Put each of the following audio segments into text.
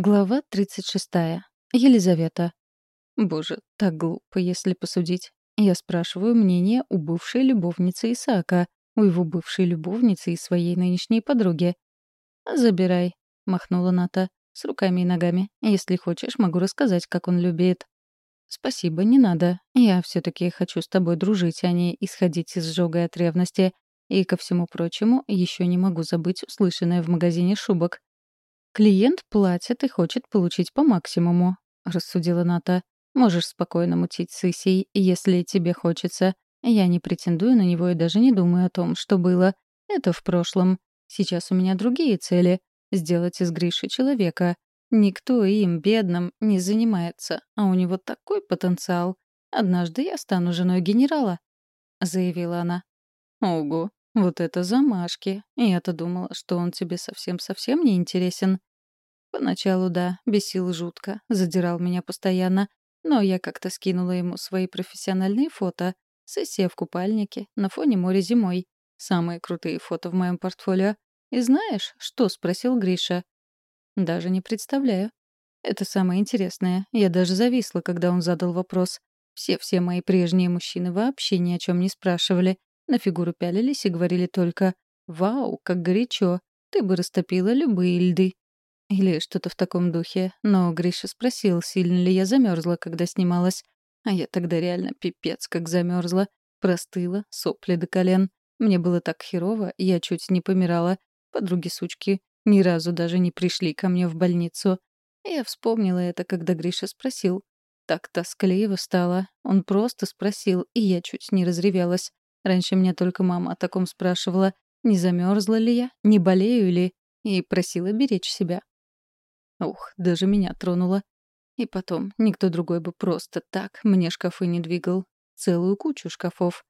Глава 36. Елизавета. Боже, так глупо, если посудить. Я спрашиваю мнение у бывшей любовницы Исаака, у его бывшей любовницы и своей нынешней подруги. «Забирай», — махнула Ната, — «с руками и ногами. Если хочешь, могу рассказать, как он любит». «Спасибо, не надо. Я все таки хочу с тобой дружить, а не исходить из сжога от ревности. И, ко всему прочему, еще не могу забыть услышанное в магазине шубок. «Клиент платит и хочет получить по максимуму», — рассудила Ната. «Можешь спокойно мутить с если тебе хочется. Я не претендую на него и даже не думаю о том, что было. Это в прошлом. Сейчас у меня другие цели — сделать из Гриши человека. Никто им, бедным, не занимается, а у него такой потенциал. Однажды я стану женой генерала», — заявила она. «Ого, вот это замашки. Я-то думала, что он тебе совсем-совсем не интересен. Поначалу, да, бесил жутко, задирал меня постоянно. Но я как-то скинула ему свои профессиональные фото. Сессия в купальнике, на фоне моря зимой. Самые крутые фото в моем портфолио. И знаешь, что спросил Гриша? Даже не представляю. Это самое интересное. Я даже зависла, когда он задал вопрос. Все-все мои прежние мужчины вообще ни о чем не спрашивали. На фигуру пялились и говорили только «Вау, как горячо! Ты бы растопила любые льды!» Или что-то в таком духе. Но Гриша спросил, сильно ли я замерзла, когда снималась. А я тогда реально пипец как замерзла. Простыла, сопли до колен. Мне было так херово, я чуть не помирала. Подруги-сучки ни разу даже не пришли ко мне в больницу. Я вспомнила это, когда Гриша спросил. Так тоскливо стало. Он просто спросил, и я чуть не разревелась. Раньше меня только мама о таком спрашивала, не замерзла ли я, не болею ли, и просила беречь себя. Ух, даже меня тронуло. И потом, никто другой бы просто так мне шкафы не двигал. Целую кучу шкафов.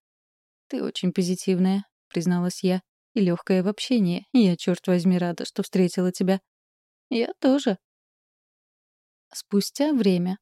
«Ты очень позитивная», — призналась я. «И легкая в общении. Я, черт возьми, рада, что встретила тебя». «Я тоже». Спустя время.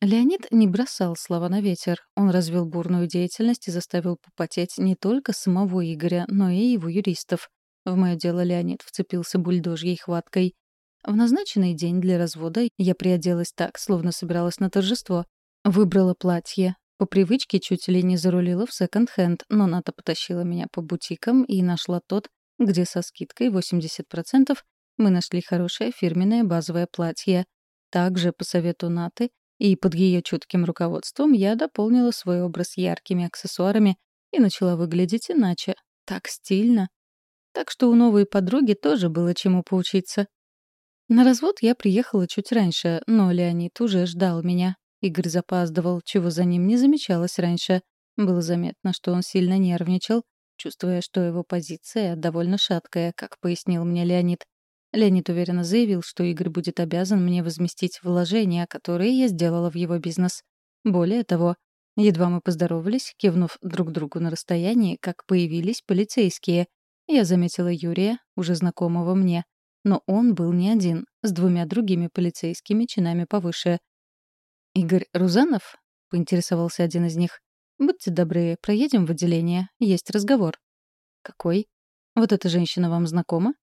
Леонид не бросал слова на ветер. Он развил бурную деятельность и заставил попотеть не только самого Игоря, но и его юристов. В мое дело Леонид вцепился бульдожьей хваткой. В назначенный день для развода я приоделась так, словно собиралась на торжество. Выбрала платье. По привычке чуть ли не зарулила в секонд-хенд, но Ната потащила меня по бутикам и нашла тот, где со скидкой 80% мы нашли хорошее фирменное базовое платье. Также, по совету Наты, и под ее чутким руководством я дополнила свой образ яркими аксессуарами и начала выглядеть иначе. Так стильно. Так что у новой подруги тоже было чему поучиться. На развод я приехала чуть раньше, но Леонид уже ждал меня. Игорь запаздывал, чего за ним не замечалось раньше. Было заметно, что он сильно нервничал, чувствуя, что его позиция довольно шаткая, как пояснил мне Леонид. Леонид уверенно заявил, что Игорь будет обязан мне возместить вложения, которые я сделала в его бизнес. Более того, едва мы поздоровались, кивнув друг другу на расстоянии, как появились полицейские. Я заметила Юрия, уже знакомого мне. Но он был не один, с двумя другими полицейскими чинами повыше. «Игорь Рузанов?» — поинтересовался один из них. «Будьте добры, проедем в отделение. Есть разговор». «Какой? Вот эта женщина вам знакома?»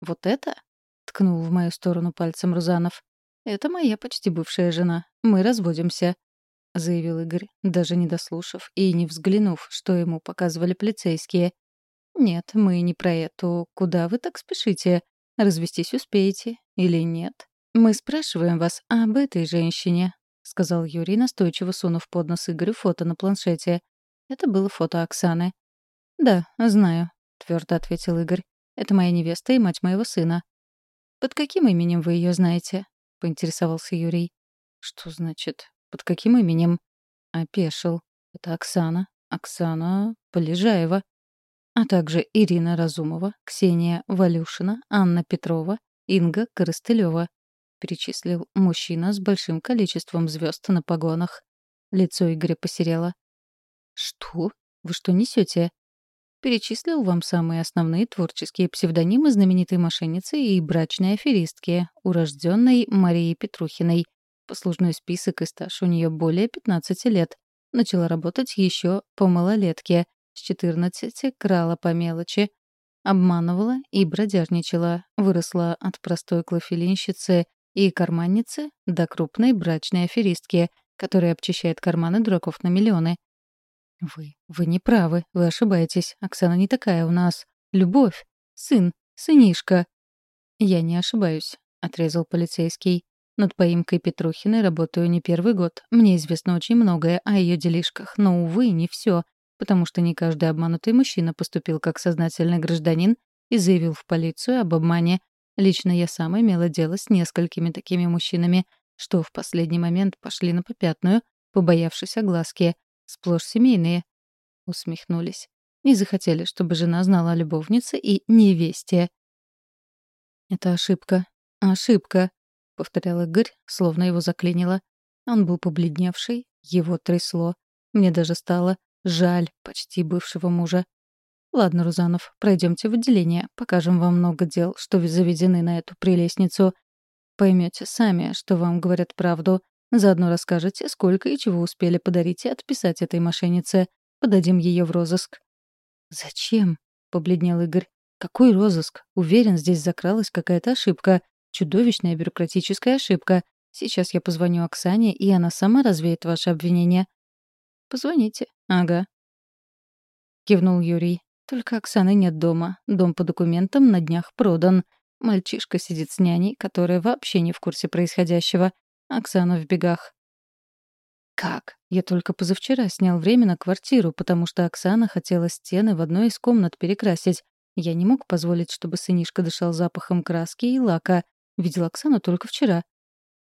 «Вот это?» — ткнул в мою сторону пальцем Рузанов. «Это моя почти бывшая жена. Мы разводимся», — заявил Игорь, даже не дослушав и не взглянув, что ему показывали полицейские. «Нет, мы не про эту. Куда вы так спешите? Развестись успеете или нет? Мы спрашиваем вас об этой женщине», — сказал Юрий, настойчиво сунув под нос Игорю фото на планшете. Это было фото Оксаны. «Да, знаю», — твердо ответил Игорь. Это моя невеста и мать моего сына». «Под каким именем вы ее знаете?» — поинтересовался Юрий. «Что значит? Под каким именем?» Опешил. «Это Оксана. Оксана Полежаева. А также Ирина Разумова, Ксения Валюшина, Анна Петрова, Инга Коростылева», — перечислил мужчина с большим количеством звезд на погонах. Лицо Игоря посерело. «Что? Вы что несете? Перечислил вам самые основные творческие псевдонимы знаменитой мошенницы и брачной аферистки, урожденной Марии Петрухиной. Послужной список и стаж у нее более 15 лет. Начала работать еще по малолетке. С 14 крала по мелочи. Обманывала и бродяжничала. Выросла от простой клофелинщицы И карманницы до крупной брачной аферистки, которая обчищает карманы дураков на миллионы. Вы, вы не правы, вы ошибаетесь. Оксана не такая у нас. Любовь. Сын. Сынишка. Я не ошибаюсь, отрезал полицейский. Над поимкой Петрухиной работаю не первый год. Мне известно очень многое о ее делишках, но, увы, не все, потому что не каждый обманутый мужчина поступил как сознательный гражданин и заявил в полицию об обмане. Лично я сама имела дело с несколькими такими мужчинами, что в последний момент пошли на попятную, побоявшись огласки. Сплошь семейные. Усмехнулись. Не захотели, чтобы жена знала о любовнице и невесте. «Это ошибка. Ошибка», — повторял Игорь, словно его заклинило. Он был побледневший, его трясло. Мне даже стало жаль почти бывшего мужа. «Ладно, Рузанов, пройдемте в отделение. Покажем вам много дел, что заведены на эту прелестницу. Поймете сами, что вам говорят правду. Заодно расскажете, сколько и чего успели подарить и отписать этой мошеннице. Подадим ее в розыск». «Зачем?» — побледнел Игорь. «Какой розыск? Уверен, здесь закралась какая-то ошибка. Чудовищная бюрократическая ошибка. Сейчас я позвоню Оксане, и она сама развеет ваше обвинение». «Позвоните. Ага». Кивнул Юрий. Только Оксаны нет дома. Дом по документам на днях продан. Мальчишка сидит с няней, которая вообще не в курсе происходящего. Оксана в бегах. Как? Я только позавчера снял время на квартиру, потому что Оксана хотела стены в одной из комнат перекрасить. Я не мог позволить, чтобы сынишка дышал запахом краски и лака. Видел Оксану только вчера.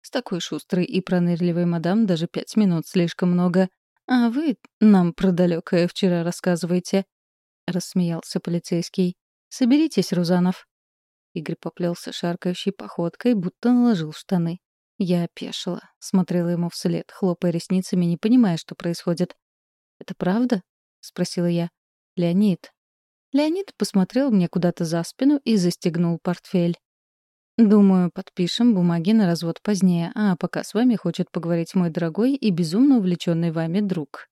С такой шустрой и пронырливой мадам даже пять минут слишком много. А вы нам про далекое вчера рассказываете. — рассмеялся полицейский. «Соберитесь, Рузанов». Игорь поплелся шаркающей походкой, будто наложил штаны. Я опешила, смотрела ему вслед, хлопая ресницами, не понимая, что происходит. «Это правда?» — спросила я. «Леонид». Леонид посмотрел мне куда-то за спину и застегнул портфель. «Думаю, подпишем бумаги на развод позднее, а пока с вами хочет поговорить мой дорогой и безумно увлеченный вами друг».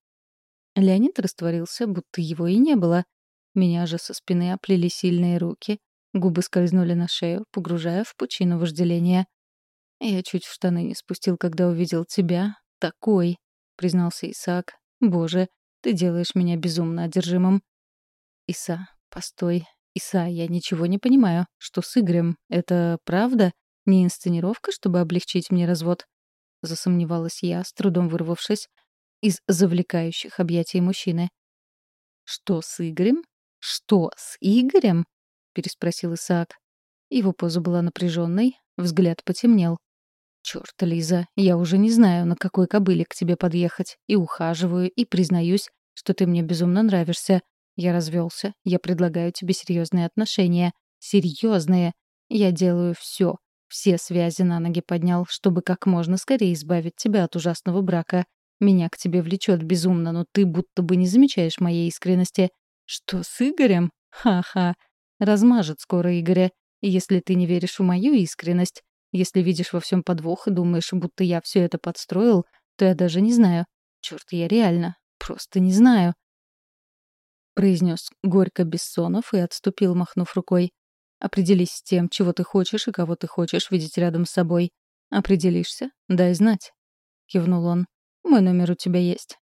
Леонид растворился, будто его и не было, меня же со спины оплели сильные руки, губы скользнули на шею, погружая в пучину вожделения. «Я чуть в штаны не спустил, когда увидел тебя. Такой!» — признался Исаак. «Боже, ты делаешь меня безумно одержимым». «Иса, постой. Иса, я ничего не понимаю. Что с Игорем? Это правда? Не инсценировка, чтобы облегчить мне развод?» Засомневалась я, с трудом вырвавшись из завлекающих объятий мужчины. «Что с Игорем?» «Что, с Игорем?» — переспросил Исаак. Его поза была напряженной, взгляд потемнел. «Чёрт, Лиза, я уже не знаю, на какой кобыле к тебе подъехать. И ухаживаю, и признаюсь, что ты мне безумно нравишься. Я развелся, я предлагаю тебе серьезные отношения. Серьезные. Я делаю все, все связи на ноги поднял, чтобы как можно скорее избавить тебя от ужасного брака. Меня к тебе влечет безумно, но ты будто бы не замечаешь моей искренности. Что с Игорем? Ха-ха. Размажет скоро Игоря. Если ты не веришь в мою искренность, если видишь во всем подвох и думаешь, будто я все это подстроил, то я даже не знаю. Черт, я реально, просто не знаю. Произнес горько Бессонов и отступил, махнув рукой. Определись с тем, чего ты хочешь и кого ты хочешь видеть рядом с собой. Определишься? Дай знать. Кивнул он. Мой номер у тебя есть.